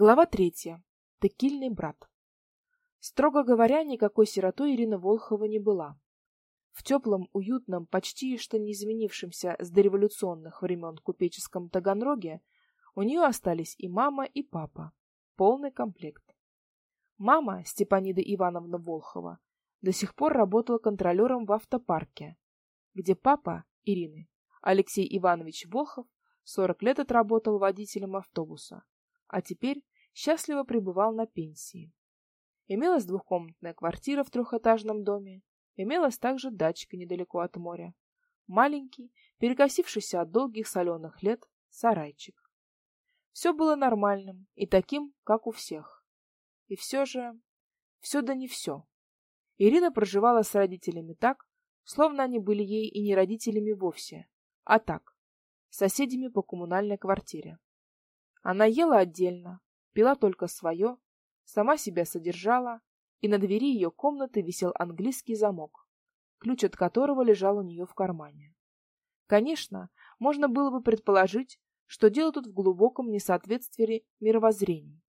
Глава третья. Текильный брат. Строго говоря, никакой сиротой Ирина Волхова не была. В теплом, уютном, почти что не изменившемся с дореволюционных времен купеческом Таганроге у нее остались и мама, и папа. Полный комплект. Мама, Степанида Ивановна Волхова, до сих пор работала контролером в автопарке, где папа Ирины, Алексей Иванович Волхов, 40 лет отработал водителем автобуса, а теперь счастливо пребывал на пенсии. Имелась двухкомнатная квартира в трехэтажном доме, имелась также дачка недалеко от моря, маленький, перекосившийся от долгих соленых лет сарайчик. Все было нормальным и таким, как у всех. И все же... все да не все. Ирина проживала с родителями так, словно они были ей и не родителями вовсе, а так, соседями по коммунальной квартире. Она ела отдельно, пила только свое, сама себя содержала, и на двери ее комнаты висел английский замок, ключ от которого лежал у нее в кармане. Конечно, можно было бы предположить, что дело тут в глубоком несоответствии мировоззрений.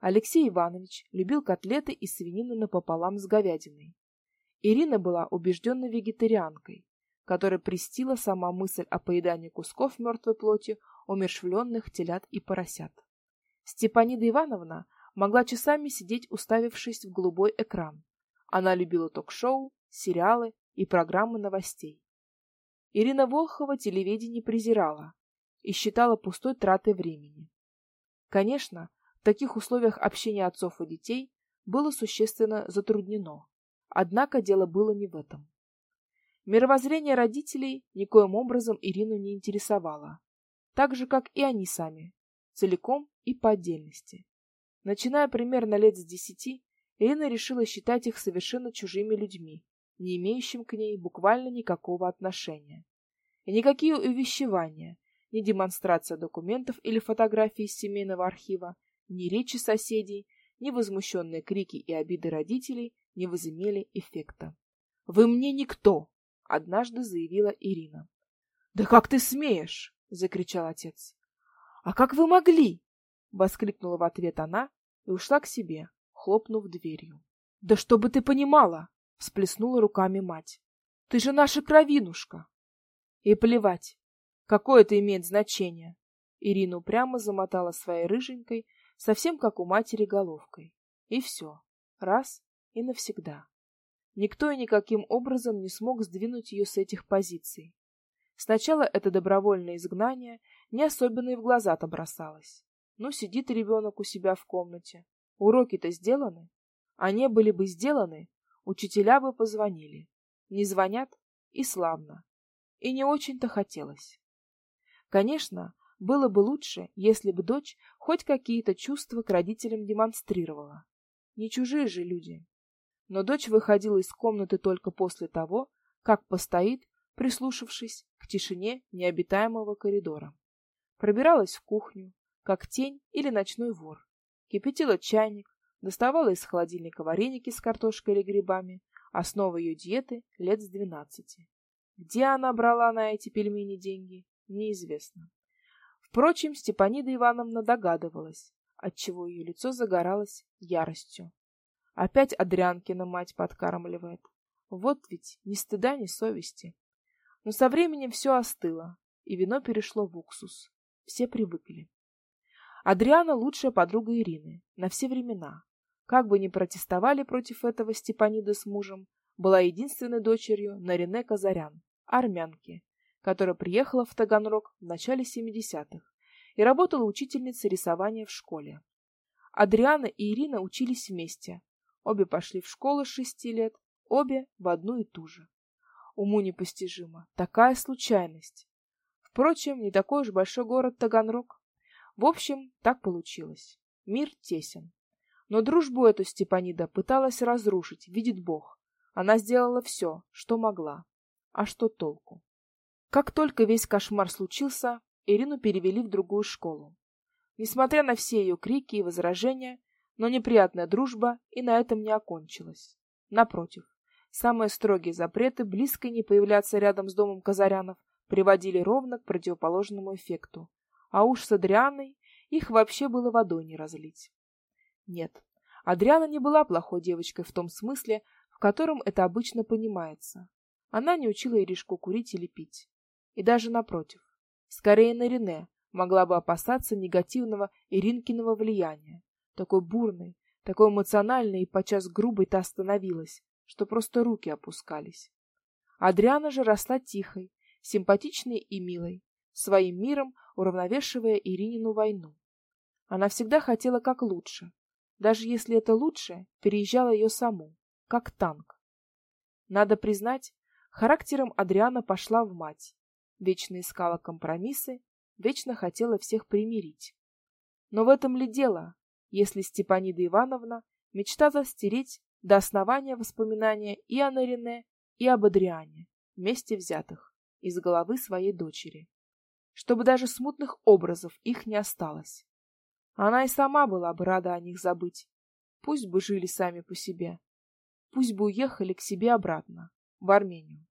Алексей Иванович любил котлеты из свинины напополам с говядиной. Ирина была убежденной вегетарианкой, которой престила сама мысль о поедании кусков мертвой плоти умершвленных телят и поросят. Степанида Ивановна могла часами сидеть, уставившись в голубой экран. Она любила ток-шоу, сериалы и программы новостей. Ирина Волхова телевидение презирала и считала пустой тратой времени. Конечно, в таких условиях общения отцов и детей было существенно затруднено. Однако дело было не в этом. Мировоззрение родителей никоим образом Ирину не интересовало, так же как и они сами, целиком и по отдельности. Начиная примерно лет с десяти, Ирина решила считать их совершенно чужими людьми, не имеющим к ней буквально никакого отношения. И никакие увещевания, ни демонстрация документов или фотографий из семейного архива, ни речи соседей, ни возмущенные крики и обиды родителей не возымели эффекта. «Вы мне никто!» — однажды заявила Ирина. «Да как ты смеешь!» — закричал отец. «А как вы могли?» — воскликнула в ответ она и ушла к себе, хлопнув дверью. «Да чтобы ты понимала!» — всплеснула руками мать. «Ты же наша кровинушка!» «И плевать, какое это имеет значение!» Ирина упрямо замотала своей рыженькой, совсем как у матери головкой. И все, раз и навсегда. Никто и никаким образом не смог сдвинуть ее с этих позиций. Сначала это добровольное изгнание не особенно и в глаза-то бросалось. Ну, сидит ребенок у себя в комнате. Уроки-то сделаны. Не были бы сделаны, учителя бы позвонили. Не звонят — и славно. И не очень-то хотелось. Конечно, было бы лучше, если бы дочь хоть какие-то чувства к родителям демонстрировала. Не чужие же люди. Но дочь выходила из комнаты только после того, как постоит, прислушавшись к тишине необитаемого коридора пробиралась в кухню, как тень или ночной вор, кипятила чайник, доставала из холодильника вареники с картошкой или грибами, основа ее диеты лет с двенадцати. Где она брала на эти пельмени деньги, неизвестно. Впрочем, Степанида Ивановна догадывалась, отчего ее лицо загоралось яростью. Опять Адрянкина мать подкармливает. Вот ведь ни стыда, ни совести. Но со временем все остыло, и вино перешло в уксус. Все привыкли. Адриана лучшая подруга Ирины на все времена. Как бы ни протестовали против этого Степанида с мужем, была единственной дочерью Нарине Казарян, армянки, которая приехала в Таганрог в начале 70-х и работала учительницей рисования в школе. Адриана и Ирина учились вместе. Обе пошли в школу с шести лет, обе в одну и ту же. Уму непостижимо. Такая случайность. Впрочем, не такой уж большой город Таганрог. В общем, так получилось. Мир тесен. Но дружбу эту Степанида пыталась разрушить, видит Бог. Она сделала все, что могла. А что толку? Как только весь кошмар случился, Ирину перевели в другую школу. Несмотря на все ее крики и возражения, но неприятная дружба и на этом не окончилась. Напротив, самые строгие запреты близко не появляться рядом с домом Казарянов приводили ровно к противоположному эффекту. А уж с Адрианой их вообще было водой не разлить. Нет, Адриана не была плохой девочкой в том смысле, в котором это обычно понимается. Она не учила Иришку курить или пить. И даже напротив, скорее на Рене могла бы опасаться негативного Иринкиного влияния. Такой бурной, такой эмоциональной и подчас грубой та становилась, что просто руки опускались. Адриана же росла тихой, симпатичной и милой, своим миром уравновешивая Иринину войну. Она всегда хотела как лучше, даже если это лучше переезжало ее саму, как танк. Надо признать, характером Адриана пошла в мать, вечно искала компромиссы, вечно хотела всех примирить. Но в этом ли дело, если Степанида Ивановна мечтала стереть до основания воспоминания и о Нарине, и об Адриане, вместе взятых, из головы своей дочери, чтобы даже смутных образов их не осталось. Она и сама была бы рада о них забыть. Пусть бы жили сами по себе. Пусть бы уехали к себе обратно, в Армению.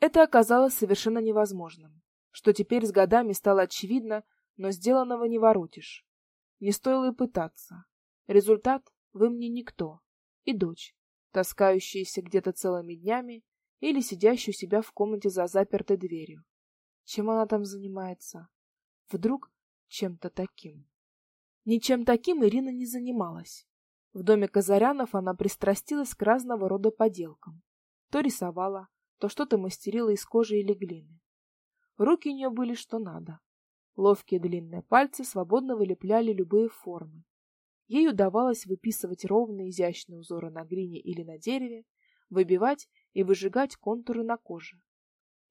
Это оказалось совершенно невозможным, что теперь с годами стало очевидно, но сделанного не воротишь. Не стоило и пытаться. Результат — вы мне никто. И дочь, таскающаяся где-то целыми днями или сидящая у себя в комнате за запертой дверью. Чем она там занимается? Вдруг чем-то таким. Ничем таким Ирина не занималась. В доме Казарянов она пристрастилась к разного рода поделкам. То рисовала, то что-то мастерила из кожи или глины. Руки у нее были что надо. Ловкие длинные пальцы свободно вылепляли любые формы. Ей удавалось выписывать ровные изящные узоры на глине или на дереве, выбивать и выжигать контуры на коже.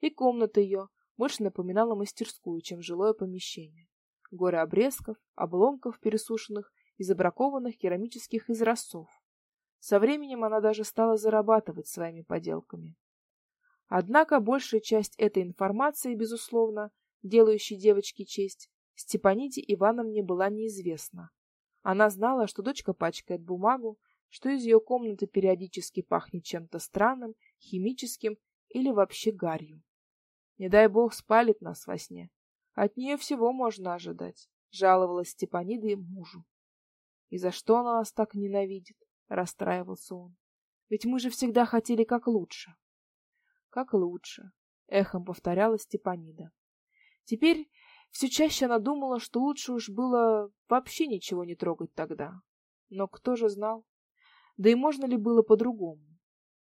И комната ее больше напоминала мастерскую, чем жилое помещение горы обрезков, обломков пересушенных и забракованных керамических изразцов. Со временем она даже стала зарабатывать своими поделками. Однако большая часть этой информации, безусловно, делающей девочке честь, Степаниде Ивановне была неизвестна. Она знала, что дочка пачкает бумагу, что из ее комнаты периодически пахнет чем-то странным, химическим или вообще гарью. Не дай бог спалит нас во сне. От нее всего можно ожидать, жаловалась Степанида мужу. И за что она нас так ненавидит? расстраивался он. Ведь мы же всегда хотели как лучше. Как лучше, эхом повторяла Степанида. Теперь все чаще она думала, что лучше уж было вообще ничего не трогать тогда. Но кто же знал? Да и можно ли было по-другому?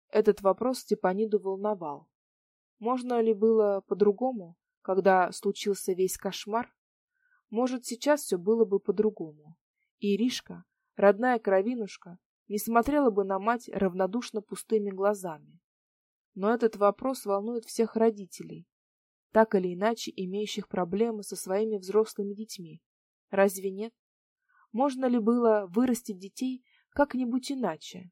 Этот вопрос Степаниду волновал. Можно ли было по-другому? когда случился весь кошмар, может, сейчас все было бы по-другому. И Иришка, родная кровинушка, не смотрела бы на мать равнодушно пустыми глазами. Но этот вопрос волнует всех родителей, так или иначе имеющих проблемы со своими взрослыми детьми. Разве нет? Можно ли было вырастить детей как-нибудь иначе?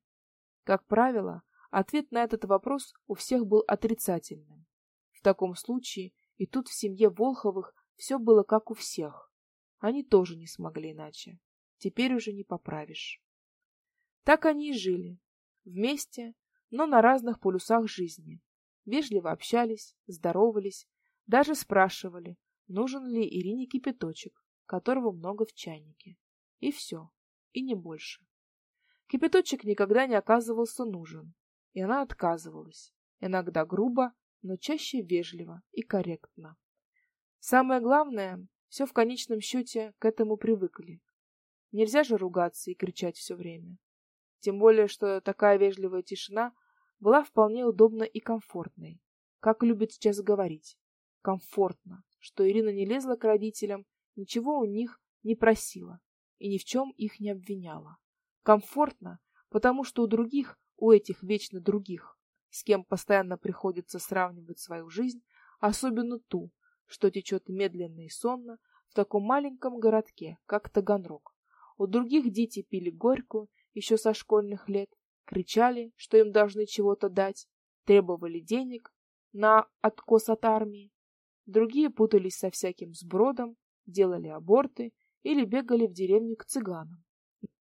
Как правило, ответ на этот вопрос у всех был отрицательным. В таком случае и тут в семье Волховых все было как у всех. Они тоже не смогли иначе. Теперь уже не поправишь. Так они и жили. Вместе, но на разных полюсах жизни. Вежливо общались, здоровались, даже спрашивали, нужен ли Ирине кипяточек, которого много в чайнике. И все, и не больше. Кипяточек никогда не оказывался нужен, и она отказывалась, иногда грубо, но чаще вежливо и корректно. Самое главное, все в конечном счете к этому привыкли. Нельзя же ругаться и кричать все время. Тем более, что такая вежливая тишина была вполне удобна и комфортной. Как любят сейчас говорить. Комфортно, что Ирина не лезла к родителям, ничего у них не просила и ни в чем их не обвиняла. Комфортно, потому что у других, у этих вечно других, с кем постоянно приходится сравнивать свою жизнь, особенно ту, что течет медленно и сонно в таком маленьком городке, как Таганрог. У других дети пили горькую еще со школьных лет, кричали, что им должны чего-то дать, требовали денег на откос от армии. Другие путались со всяким сбродом, делали аборты или бегали в деревню к цыганам.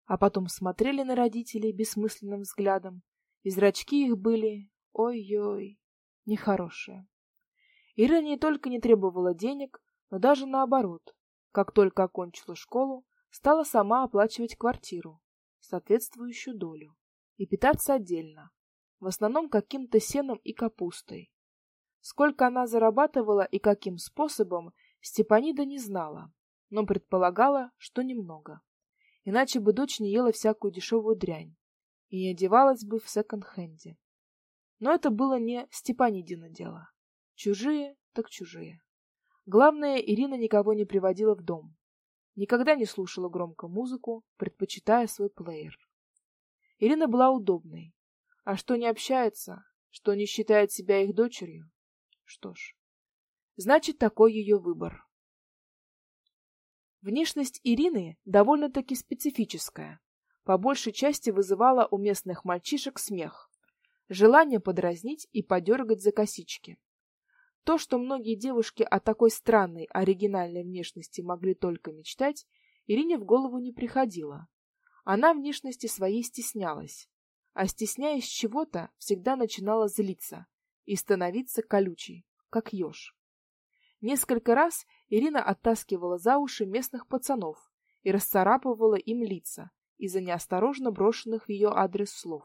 А потом смотрели на родителей бессмысленным взглядом, и зрачки их были Ой-ой, нехорошее. Ира не только не требовала денег, но даже наоборот, Как только окончила школу, стала сама оплачивать квартиру, соответствующую долю, и питаться отдельно, в основном каким-то сеном и капустой. Сколько она зарабатывала и каким способом, Степанида не знала, но предполагала, что немного. Иначе бы дочь не ела всякую дешевую дрянь и одевалась бы в секонд-хенде. Но это было не Степанидино дело. Чужие так чужие. Главное, Ирина никого не приводила в дом. Никогда не слушала громко музыку, предпочитая свой плеер. Ирина была удобной. А что не общается, что не считает себя их дочерью? Что ж, значит, такой ее выбор. Внешность Ирины довольно-таки специфическая. По большей части вызывала у местных мальчишек смех, желание подразнить и подергать за косички. То, что многие девушки о такой странной, оригинальной внешности могли только мечтать, Ирине в голову не приходило. Она внешности своей стеснялась, а стесняясь чего-то, всегда начинала злиться и становиться колючей, как еж. Несколько раз Ирина оттаскивала за уши местных пацанов и расцарапывала им лица из-за неосторожно брошенных в ее адрес слов.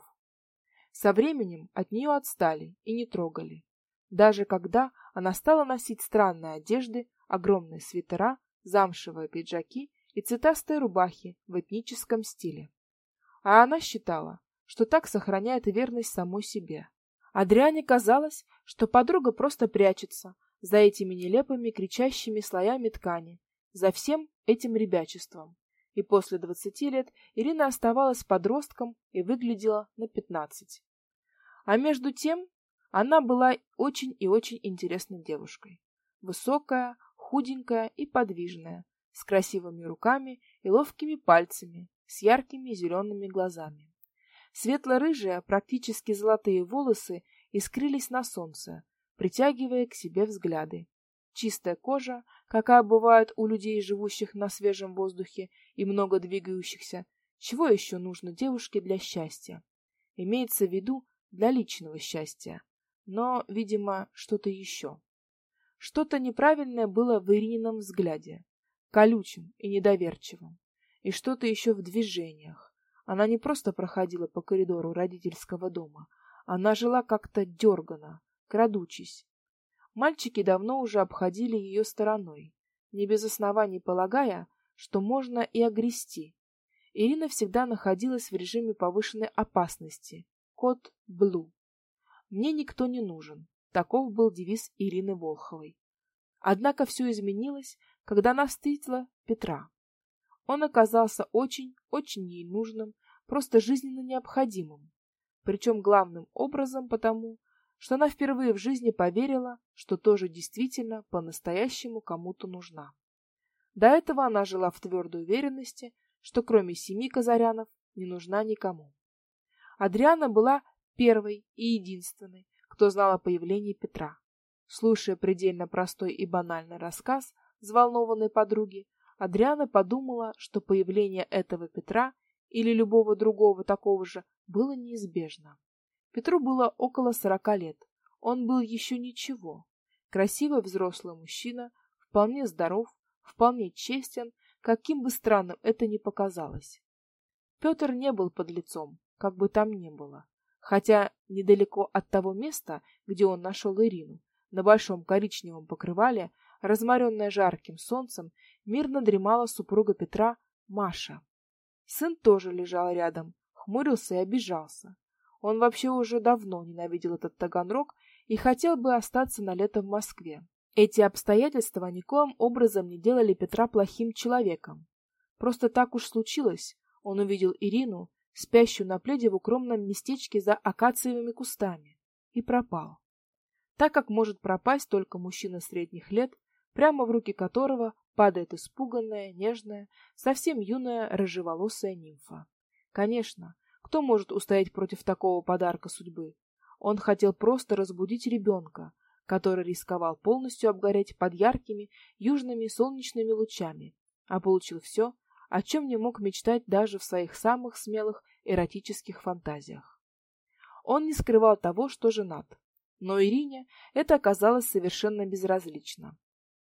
Со временем от нее отстали и не трогали. Даже когда она стала носить странные одежды, огромные свитера, замшевые пиджаки и цветастые рубахи в этническом стиле. А она считала, что так сохраняет верность самой себе. Адриане казалось, что подруга просто прячется за этими нелепыми кричащими слоями ткани, за всем этим ребячеством. И после двадцати лет Ирина оставалась подростком и выглядела на пятнадцать. А между тем она была очень и очень интересной девушкой. Высокая, худенькая и подвижная, с красивыми руками и ловкими пальцами, с яркими зелеными глазами. Светло-рыжие, практически золотые волосы искрились на солнце, притягивая к себе взгляды. Чистая кожа, какая бывает у людей, живущих на свежем воздухе и много двигающихся, чего еще нужно девушке для счастья? Имеется в виду для личного счастья но, видимо, что-то еще. Что-то неправильное было в Иринином взгляде, колючим и недоверчивым, и что-то еще в движениях. Она не просто проходила по коридору родительского дома, она жила как-то дергано, крадучись. Мальчики давно уже обходили ее стороной, не без оснований полагая, что можно и огрести. Ирина всегда находилась в режиме повышенной опасности, код Блу. Мне никто не нужен. Таков был девиз Ирины Волховой. Однако все изменилось, когда она встретила Петра. Он оказался очень, очень ей нужным, просто жизненно необходимым. Причем главным образом потому, что она впервые в жизни поверила, что тоже действительно по-настоящему кому-то нужна. До этого она жила в твердой уверенности, что кроме семи казарянов не нужна никому. Адриана была первой и единственной, кто знал о появлении Петра. Слушая предельно простой и банальный рассказ взволнованной подруги, Адриана подумала, что появление этого Петра или любого другого такого же было неизбежно. Петру было около сорока лет. Он был еще ничего. Красивый взрослый мужчина, вполне здоров, вполне честен, каким бы странным это ни показалось. Петр не был подлецом, как бы там ни было хотя недалеко от того места, где он нашел Ирину, на большом коричневом покрывале, разморенная жарким солнцем, мирно дремала супруга Петра Маша. Сын тоже лежал рядом, хмурился и обижался. Он вообще уже давно ненавидел этот Таганрог и хотел бы остаться на лето в Москве. Эти обстоятельства никоим образом не делали Петра плохим человеком. Просто так уж случилось. Он увидел Ирину спящую на пледе в укромном местечке за акациевыми кустами, и пропал. Так как может пропасть только мужчина средних лет, прямо в руки которого падает испуганная, нежная, совсем юная рыжеволосая нимфа. Конечно, кто может устоять против такого подарка судьбы? Он хотел просто разбудить ребенка, который рисковал полностью обгореть под яркими южными солнечными лучами, а получил все, о чем не мог мечтать даже в своих самых смелых эротических фантазиях. Он не скрывал того, что женат, но Ирине это оказалось совершенно безразлично.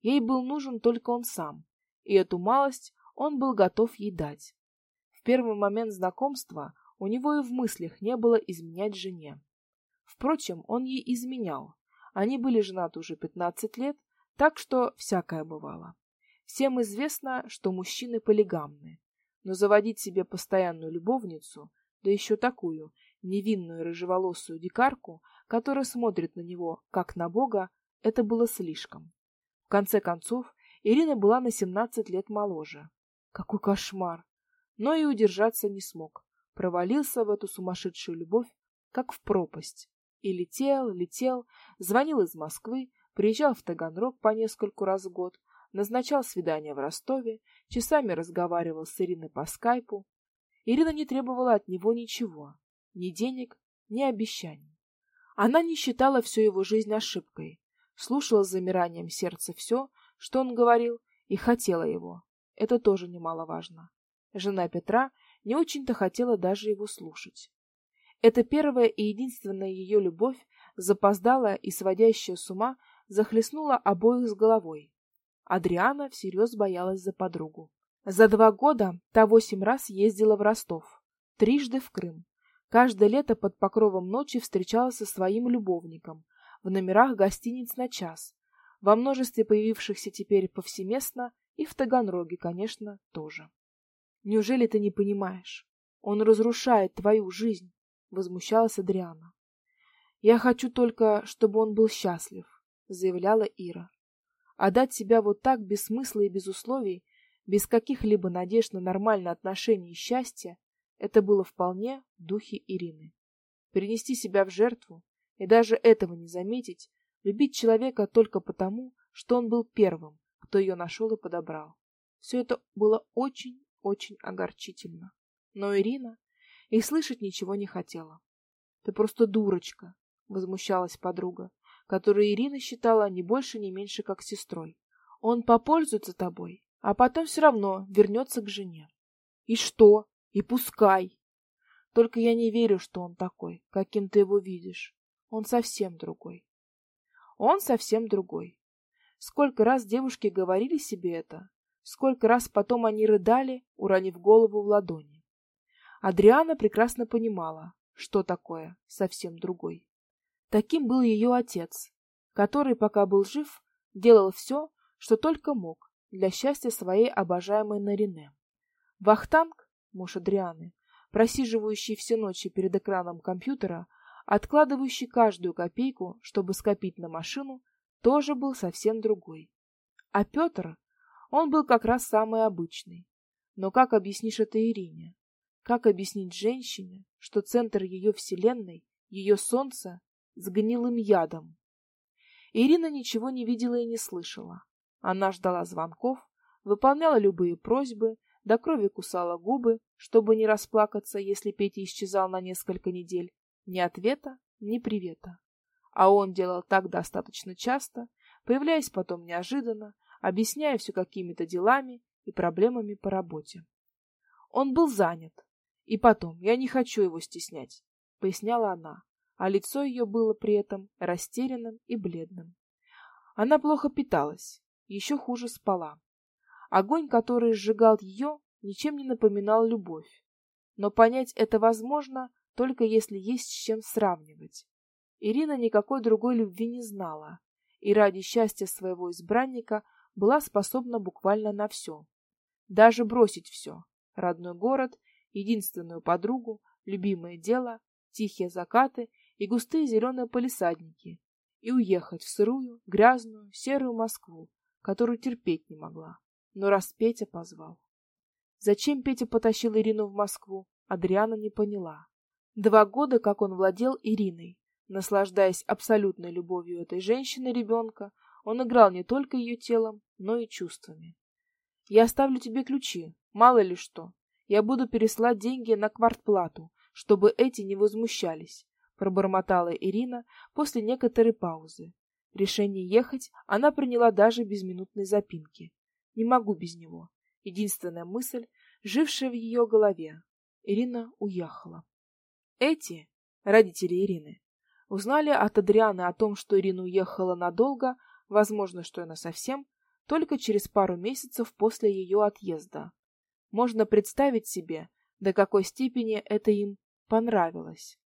Ей был нужен только он сам, и эту малость он был готов ей дать. В первый момент знакомства у него и в мыслях не было изменять жене. Впрочем, он ей изменял. Они были женаты уже пятнадцать лет, так что всякое бывало. Всем известно, что мужчины полигамны, но заводить себе постоянную любовницу, да еще такую невинную рыжеволосую дикарку, которая смотрит на него как на бога, это было слишком. В конце концов, Ирина была на семнадцать лет моложе. Какой кошмар! Но и удержаться не смог. Провалился в эту сумасшедшую любовь, как в пропасть. И летел, летел, звонил из Москвы, приезжал в Таганрог по нескольку раз в год, назначал свидания в Ростове, часами разговаривал с Ириной по скайпу. Ирина не требовала от него ничего, ни денег, ни обещаний. Она не считала всю его жизнь ошибкой, слушала с замиранием сердца все, что он говорил, и хотела его. Это тоже немаловажно. Жена Петра не очень-то хотела даже его слушать. Это первая и единственная ее любовь, запоздалая и сводящая с ума, захлестнула обоих с головой. Адриана всерьез боялась за подругу. За два года та восемь раз ездила в Ростов, трижды в Крым. Каждое лето под покровом ночи встречалась со своим любовником в номерах гостиниц на час, во множестве появившихся теперь повсеместно и в Таганроге, конечно, тоже. Неужели ты не понимаешь? Он разрушает твою жизнь, возмущалась Адриана. Я хочу только, чтобы он был счастлив, заявляла Ира. А дать себя вот так без смысла и без условий, без каких-либо надежд на нормальные отношения и счастье, это было вполне в духе Ирины. Перенести себя в жертву и даже этого не заметить, любить человека только потому, что он был первым, кто ее нашел и подобрал. Все это было очень-очень огорчительно. Но Ирина и слышать ничего не хотела. Ты просто дурочка, возмущалась подруга, которую Ирина считала не больше, не меньше, как сестрой. Он попользуется тобой, а потом все равно вернется к жене. И что? И пускай. Только я не верю, что он такой, каким ты его видишь. Он совсем другой. Он совсем другой. Сколько раз девушки говорили себе это, сколько раз потом они рыдали, уронив голову в ладони. Адриана прекрасно понимала, что такое совсем другой. Таким был ее отец, который, пока был жив, делал все, что только мог для счастья своей обожаемой Нарине. Вахтанг, муж Адрианы, просиживающий все ночи перед экраном компьютера, откладывающий каждую копейку, чтобы скопить на машину, тоже был совсем другой. А Петр, он был как раз самый обычный. Но как объяснишь это Ирине? Как объяснить женщине, что центр ее вселенной, ее солнце, с гнилым ядом? Ирина ничего не видела и не слышала. Она ждала звонков, выполняла любые просьбы, до крови кусала губы, чтобы не расплакаться, если Петя исчезал на несколько недель. Ни ответа, ни привета. А он делал так достаточно часто, появляясь потом неожиданно, объясняя все какими-то делами и проблемами по работе. Он был занят. И потом, я не хочу его стеснять, поясняла она, а лицо ее было при этом растерянным и бледным. Она плохо питалась, еще хуже спала. Огонь, который сжигал ее, ничем не напоминал любовь. Но понять это возможно только если есть с чем сравнивать. Ирина никакой другой любви не знала и ради счастья своего избранника была способна буквально на все. Даже бросить все — родной город, единственную подругу, любимое дело, тихие закаты и густые зеленые полисадники и уехать в сырую, грязную, серую Москву, которую терпеть не могла. Но раз Петя позвал. Зачем Петя потащил Ирину в Москву, Адриана не поняла. Два года, как он владел Ириной. Наслаждаясь абсолютной любовью этой женщины-ребенка, он играл не только ее телом, но и чувствами. «Я оставлю тебе ключи, мало ли что. Я буду переслать деньги на квартплату, чтобы эти не возмущались», — пробормотала Ирина после некоторой паузы. Решение ехать она приняла даже без минутной запинки. «Не могу без него». Единственная мысль, жившая в ее голове. Ирина уехала. Эти, родители Ирины, узнали от Адрианы о том, что Ирина уехала надолго, возможно, что и насовсем, только через пару месяцев после ее отъезда. Можно представить себе, до какой степени это им понравилось.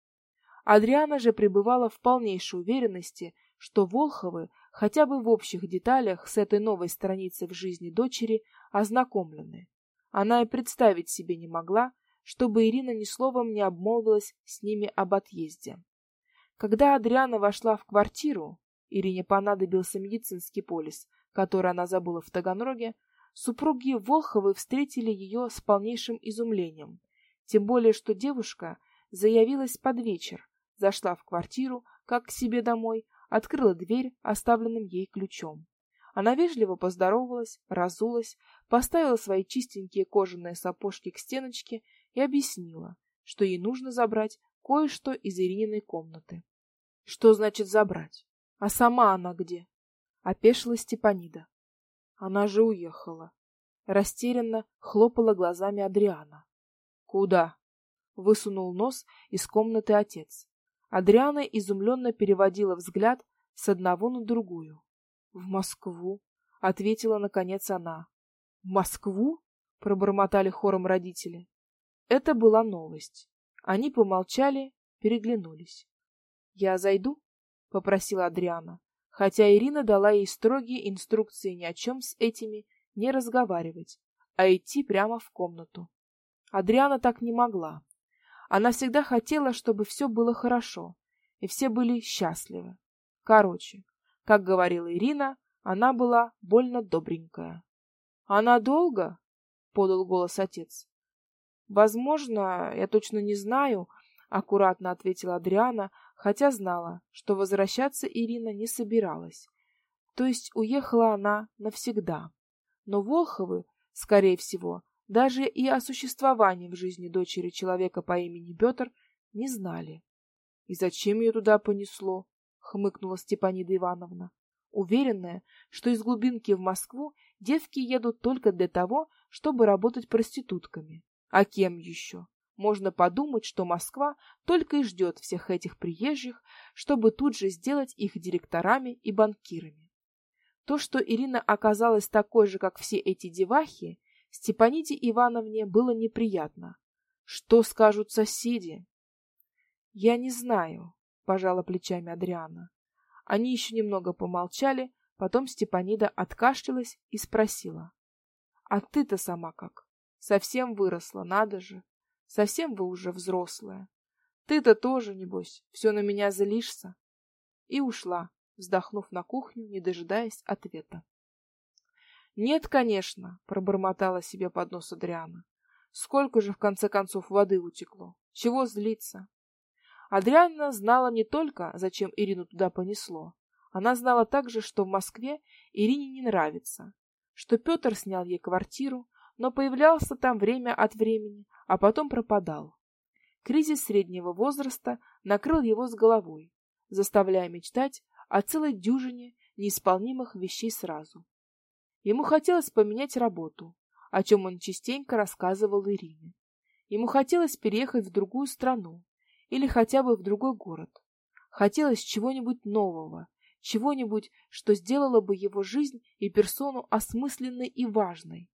Адриана же пребывала в полнейшей уверенности, что Волховы хотя бы в общих деталях с этой новой страницей в жизни дочери ознакомлены. Она и представить себе не могла, чтобы Ирина ни словом не обмолвилась с ними об отъезде. Когда Адриана вошла в квартиру, Ирине понадобился медицинский полис, который она забыла в Таганроге, супруги Волховы встретили ее с полнейшим изумлением, тем более что девушка заявилась под вечер, зашла в квартиру, как к себе домой, открыла дверь оставленным ей ключом. Она вежливо поздоровалась, разулась, поставила свои чистенькие кожаные сапожки к стеночке и объяснила, что ей нужно забрать кое-что из Ирининой комнаты. Что значит забрать? А сама она где? Опешила Степанида. Она же уехала. Растерянно хлопала глазами Адриана. Куда? Высунул нос из комнаты отец. Адриана изумленно переводила взгляд с одного на другую. В Москву, ответила наконец она. В Москву? пробормотали хором родители. Это была новость. Они помолчали, переглянулись. Я зайду, попросила Адриана, хотя Ирина дала ей строгие инструкции ни о чем с этими не разговаривать, а идти прямо в комнату. Адриана так не могла. Она всегда хотела, чтобы все было хорошо, и все были счастливы. Короче, как говорила Ирина, она была больно добренькая. Она долго? подал голос отец. Возможно, я точно не знаю, аккуратно ответила Адриана, хотя знала, что возвращаться Ирина не собиралась. То есть уехала она навсегда. Но Волховы, скорее всего, даже и о существовании в жизни дочери человека по имени Петр не знали. И зачем ее туда понесло? хмыкнула Степанида Ивановна, уверенная, что из глубинки в Москву девки едут только для того, чтобы работать проститутками. А кем еще? Можно подумать, что Москва только и ждет всех этих приезжих, чтобы тут же сделать их директорами и банкирами. То, что Ирина оказалась такой же, как все эти девахи, Степаниде Ивановне было неприятно. Что скажут соседи? Я не знаю, пожала плечами Адриана. Они еще немного помолчали, потом Степанида откашлялась и спросила: "А ты-то сама как? Совсем выросла, надо же. Совсем вы уже взрослая. Ты-то тоже небось все на меня злишься?" И ушла, вздохнув на кухню, не дожидаясь ответа. Нет, конечно, пробормотала себе под нос Адриана. Сколько же в конце концов воды утекло? Чего злиться? Адриана знала не только, зачем Ирину туда понесло. Она знала также, что в Москве Ирине не нравится, что Петр снял ей квартиру, но появлялся там время от времени, а потом пропадал. Кризис среднего возраста накрыл его с головой, заставляя мечтать о целой дюжине неисполнимых вещей сразу. Ему хотелось поменять работу, о чем он частенько рассказывал Ирине. Ему хотелось переехать в другую страну или хотя бы в другой город. Хотелось чего-нибудь нового, чего-нибудь, что сделало бы его жизнь и персону осмысленной и важной.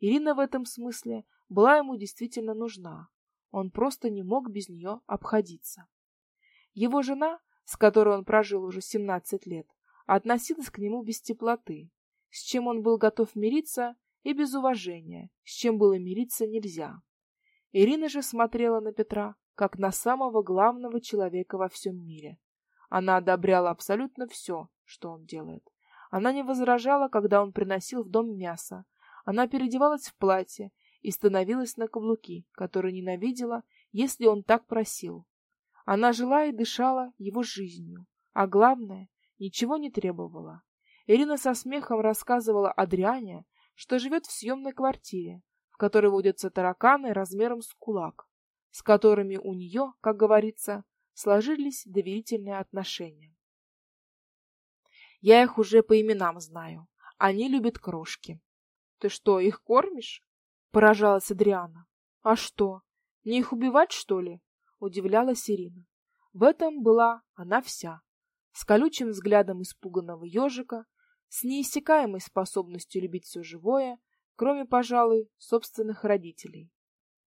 Ирина в этом смысле была ему действительно нужна. Он просто не мог без нее обходиться. Его жена, с которой он прожил уже 17 лет, относилась к нему без теплоты, с чем он был готов мириться, и без уважения, с чем было мириться нельзя. Ирина же смотрела на Петра как на самого главного человека во всем мире. Она одобряла абсолютно все, что он делает. Она не возражала, когда он приносил в дом мясо. Она переодевалась в платье и становилась на каблуки, которые ненавидела, если он так просил. Она жила и дышала его жизнью, а главное, ничего не требовала. Ирина со смехом рассказывала Адриане, что живет в съемной квартире, в которой водятся тараканы размером с кулак, с которыми у нее, как говорится, сложились доверительные отношения. Я их уже по именам знаю. Они любят крошки. Ты что, их кормишь? поражалась Адриана. А что? Мне их убивать, что ли? удивлялась Ирина. В этом была она вся. С колючим взглядом испуганного ежика, с неиссякаемой способностью любить все живое, кроме, пожалуй, собственных родителей.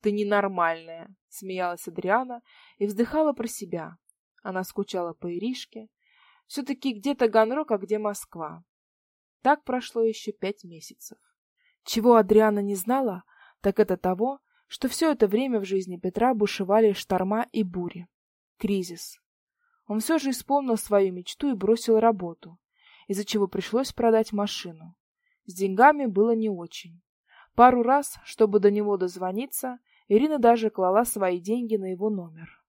Ты ненормальная, смеялась Адриана и вздыхала про себя. Она скучала по Иришке. все таки где-то Ганрок, а где Москва. Так прошло еще пять месяцев. Чего Адриана не знала, так это того, что все это время в жизни Петра бушевали шторма и бури. Кризис. Он все же исполнил свою мечту и бросил работу, из-за чего пришлось продать машину. С деньгами было не очень. Пару раз, чтобы до него дозвониться, Ирина даже клала свои деньги на его номер.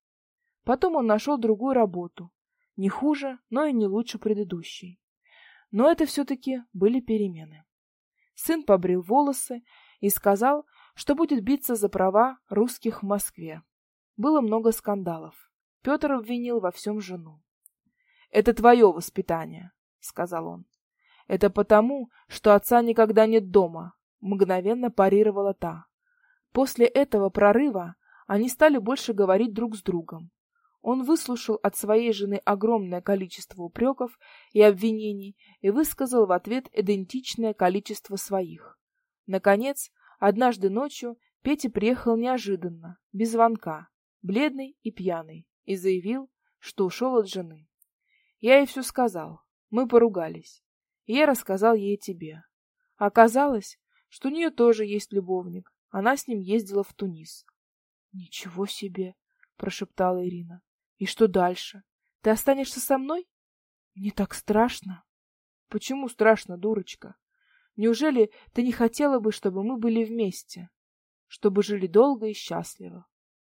Потом он нашел другую работу, не хуже, но и не лучше предыдущей. Но это все таки были перемены. Сын побрил волосы и сказал, что будет биться за права русских в Москве. Было много скандалов. Петр обвинил во всем жену. Это твое воспитание, сказал он. Это потому, что отца никогда нет дома, мгновенно парировала та. После этого прорыва они стали больше говорить друг с другом. Он выслушал от своей жены огромное количество упреков и обвинений и высказал в ответ идентичное количество своих. Наконец, однажды ночью Петя приехал неожиданно, без звонка, бледный и пьяный, и заявил, что ушел от жены. Я ей все сказал. Мы поругались. И я рассказал ей тебе. Оказалось, что у нее тоже есть любовник. Она с ним ездила в Тунис. Ничего себе, прошептала Ирина. И что дальше? Ты останешься со мной? Мне так страшно. Почему страшно, дурочка? Неужели ты не хотела бы, чтобы мы были вместе, чтобы жили долго и счастливо?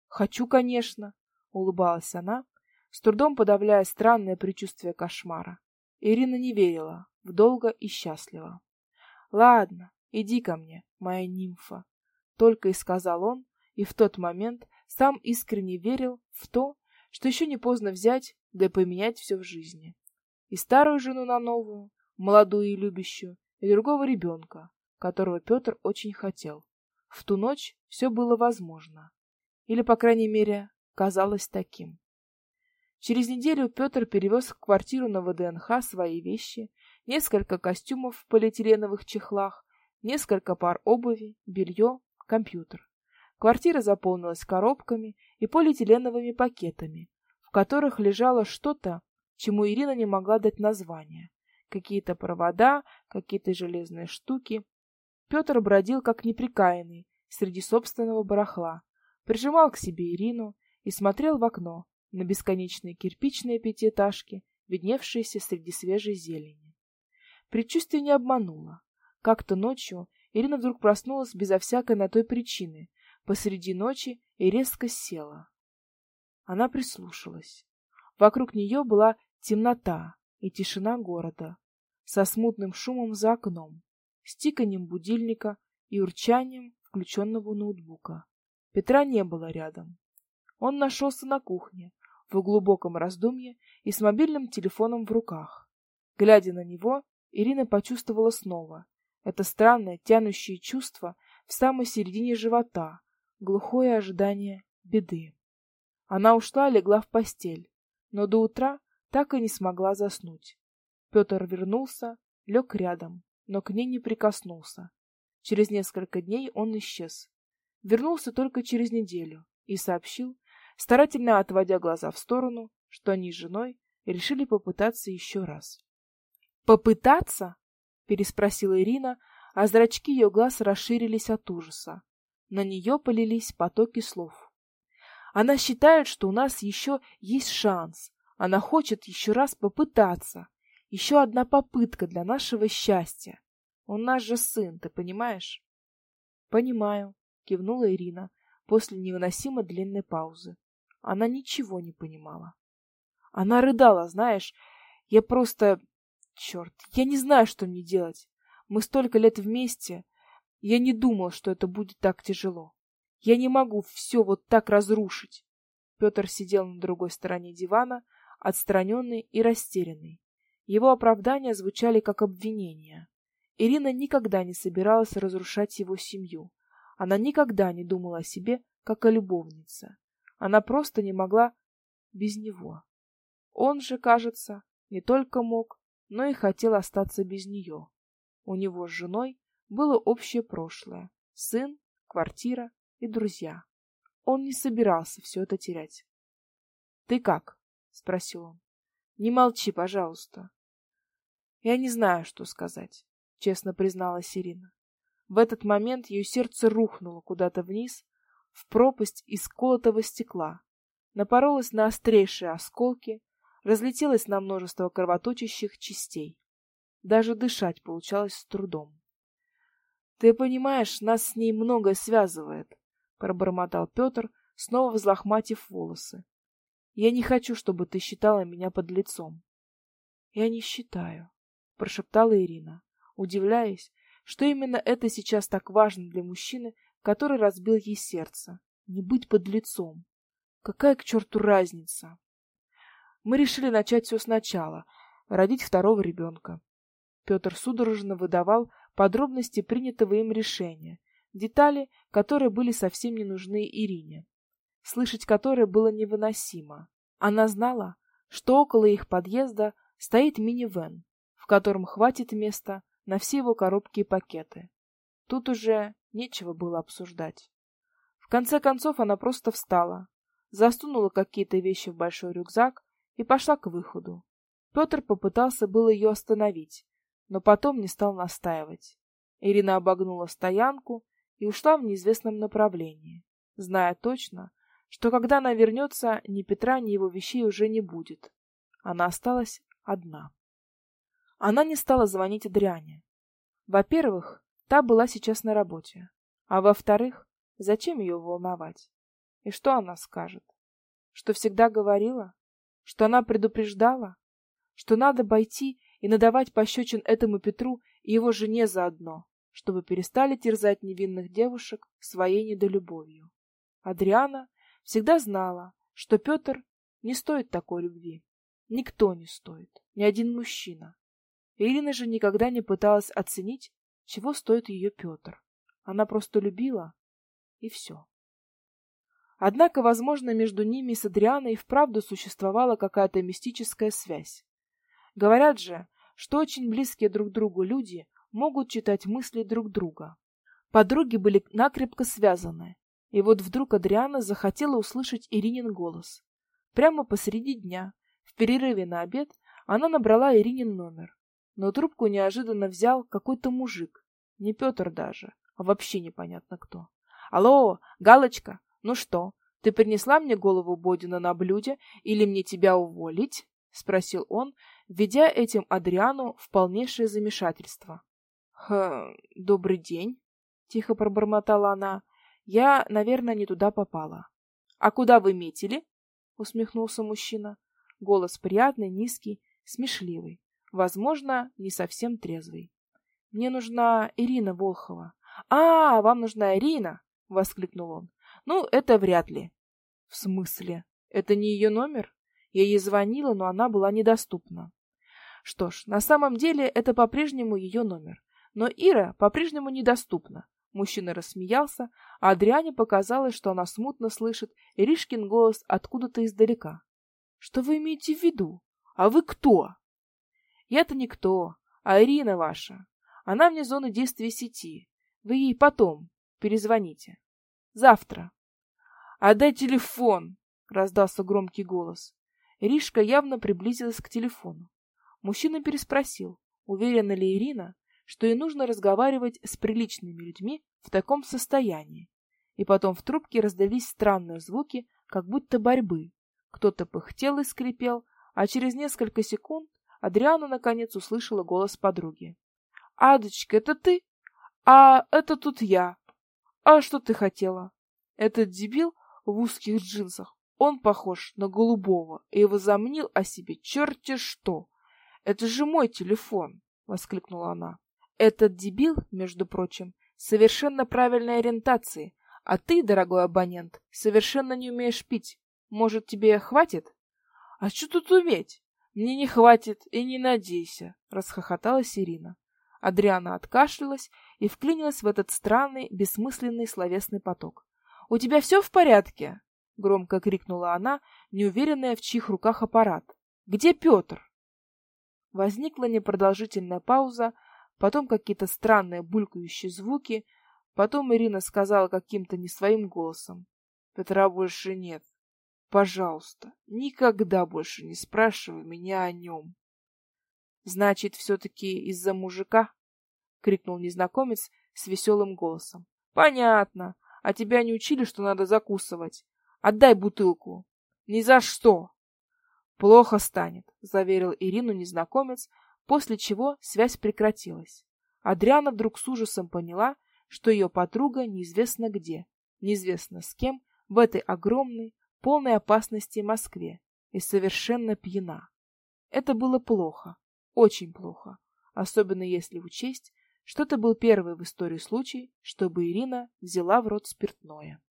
Хочу, конечно, улыбалась она, с трудом подавляя странное предчувствие кошмара. Ирина не верила в долго и счастливо. Ладно, иди ко мне, моя нимфа, только и сказал он, и в тот момент сам искренне верил в то, что еще не поздно взять, да и поменять все в жизни. И старую жену на новую, молодую и любящую, и другого ребенка, которого Петр очень хотел. В ту ночь все было возможно. Или, по крайней мере, казалось таким. Через неделю Петр перевез в квартиру на ВДНХ свои вещи, несколько костюмов в полиэтиленовых чехлах, несколько пар обуви, белье, компьютер. Квартира заполнилась коробками и полиэтиленовыми пакетами, в которых лежало что-то, чему Ирина не могла дать название. Какие-то провода, какие-то железные штуки. Петр бродил как неприкаянный среди собственного барахла, прижимал к себе Ирину и смотрел в окно на бесконечные кирпичные пятиэтажки, видневшиеся среди свежей зелени. Предчувствие не обмануло. Как-то ночью Ирина вдруг проснулась безо всякой на той причины, посреди ночи и резко села. Она прислушалась. Вокруг нее была темнота и тишина города, со смутным шумом за окном, с тиканьем будильника и урчанием включенного ноутбука. Петра не было рядом. Он нашелся на кухне, в глубоком раздумье и с мобильным телефоном в руках. Глядя на него, Ирина почувствовала снова это странное тянущее чувство в самой середине живота, глухое ожидание беды. Она ушла легла в постель, но до утра так и не смогла заснуть. Петр вернулся, лег рядом, но к ней не прикоснулся. Через несколько дней он исчез. Вернулся только через неделю и сообщил, старательно отводя глаза в сторону, что они с женой решили попытаться еще раз. Попытаться? переспросила Ирина, а зрачки ее глаз расширились от ужаса. На нее полились потоки слов. Она считает, что у нас еще есть шанс. Она хочет еще раз попытаться. Еще одна попытка для нашего счастья. Он наш же сын, ты понимаешь? Понимаю, кивнула Ирина после невыносимо длинной паузы. Она ничего не понимала. Она рыдала, знаешь, я просто черт, я не знаю, что мне делать. Мы столько лет вместе, я не думал, что это будет так тяжело. Я не могу все вот так разрушить. Петр сидел на другой стороне дивана, отстраненный и растерянный. Его оправдания звучали как обвинения. Ирина никогда не собиралась разрушать его семью. Она никогда не думала о себе как о любовнице. Она просто не могла без него. Он же, кажется, не только мог, но и хотел остаться без нее. У него с женой было общее прошлое: сын, квартира и друзья. Он не собирался все это терять. "Ты как?" спросил он. "Не молчи, пожалуйста". "Я не знаю, что сказать", честно призналась Ирина. В этот момент ее сердце рухнуло куда-то вниз, в пропасть из колотого стекла, напоролось на острейшие осколки, разлетелось на множество кровоточащих частей. Даже дышать получалось с трудом. Ты понимаешь, нас с ней многое связывает, пробормотал Петр, снова взлохматив волосы. Я не хочу, чтобы ты считала меня подлецом. Я не считаю, прошептала Ирина, удивляясь, что именно это сейчас так важно для мужчины, который разбил ей сердце. Не быть подлецом. Какая к черту разница? Мы решили начать все сначала, родить второго ребенка. Петр судорожно выдавал подробности принятого им решения, детали, которые были совсем не нужны Ирине, слышать которые было невыносимо. Она знала, что около их подъезда стоит минивэн, в котором хватит места на все его коробки и пакеты. Тут уже нечего было обсуждать. В конце концов она просто встала, засунула какие-то вещи в большой рюкзак и пошла к выходу. Петр попытался было ее остановить, но потом не стал настаивать. Ирина обогнула стоянку и ушла в неизвестном направлении, зная точно, что когда она вернется, ни Петра, ни его вещей уже не будет. Она осталась одна. Она не стала звонить Адриане. Во-первых, та была сейчас на работе, а во-вторых, зачем ее волновать? И что она скажет? Что всегда говорила? Что она предупреждала? Что надо обойти и надавать пощечин этому Петру и его жене заодно, чтобы перестали терзать невинных девушек своей недолюбовью. Адриана всегда знала, что Петр не стоит такой любви. Никто не стоит, ни один мужчина. Ирина же никогда не пыталась оценить, чего стоит ее Петр. Она просто любила, и все. Однако, возможно, между ними с Адрианой вправду существовала какая-то мистическая связь. Говорят же, что очень близкие друг другу люди могут читать мысли друг друга. Подруги были накрепко связаны, и вот вдруг Адриана захотела услышать Иринин голос. Прямо посреди дня, в перерыве на обед, она набрала Иринин номер, но трубку неожиданно взял какой-то мужик, не Петр даже, а вообще непонятно кто. Алло, Галочка, ну что, ты принесла мне голову Бодина на блюде или мне тебя уволить? спросил он, введя этим Адриану в полнейшее замешательство. Хм, добрый день, тихо пробормотала она. Я, наверное, не туда попала. А куда вы метили? усмехнулся мужчина. Голос приятный, низкий, смешливый, возможно, не совсем трезвый. Мне нужна Ирина Волхова. А, вам нужна Ирина, воскликнул он. Ну, это вряд ли. В смысле? Это не ее номер? Я ей звонила, но она была недоступна. Что ж, на самом деле это по-прежнему ее номер. Но Ира по-прежнему недоступна. Мужчина рассмеялся, а Адриане показалось, что она смутно слышит Иришкин голос откуда-то издалека. Что вы имеете в виду? А вы кто? Я-то никто, а Ирина ваша. Она вне зоны действия сети. Вы ей потом перезвоните. Завтра. Отдай телефон, раздался громкий голос. Иришка явно приблизилась к телефону. Мужчина переспросил, уверена ли Ирина, что ей нужно разговаривать с приличными людьми в таком состоянии. И потом в трубке раздались странные звуки, как будто борьбы. Кто-то пыхтел и скрипел, а через несколько секунд Адриана наконец услышала голос подруги. «Адочка, это ты? А это тут я. А что ты хотела?» Этот дебил в узких джинсах он похож на голубого и возомнил о себе черти что. Это же мой телефон, воскликнула она. Этот дебил, между прочим, совершенно правильной ориентации, а ты, дорогой абонент, совершенно не умеешь пить. Может, тебе хватит? А что тут уметь? Мне не хватит и не надейся, расхохоталась Ирина. Адриана откашлялась и вклинилась в этот странный, бессмысленный словесный поток. У тебя все в порядке? Громко крикнула она, неуверенная, в чьих руках аппарат. Где Петр?» Возникла непродолжительная пауза, потом какие-то странные булькающие звуки, потом Ирина сказала каким-то не своим голосом: "Петра больше нет. Пожалуйста, никогда больше не спрашивай меня о нем». Значит, все таки из-за мужика? крикнул незнакомец с веселым голосом. Понятно. А тебя не учили, что надо закусывать? Отдай бутылку. Ни за что. Плохо станет, заверил Ирину незнакомец, после чего связь прекратилась. Адриана вдруг с ужасом поняла, что ее подруга неизвестно где, неизвестно с кем в этой огромной, полной опасности Москве и совершенно пьяна. Это было плохо, очень плохо, особенно если учесть, что это был первый в истории случай, чтобы Ирина взяла в рот спиртное.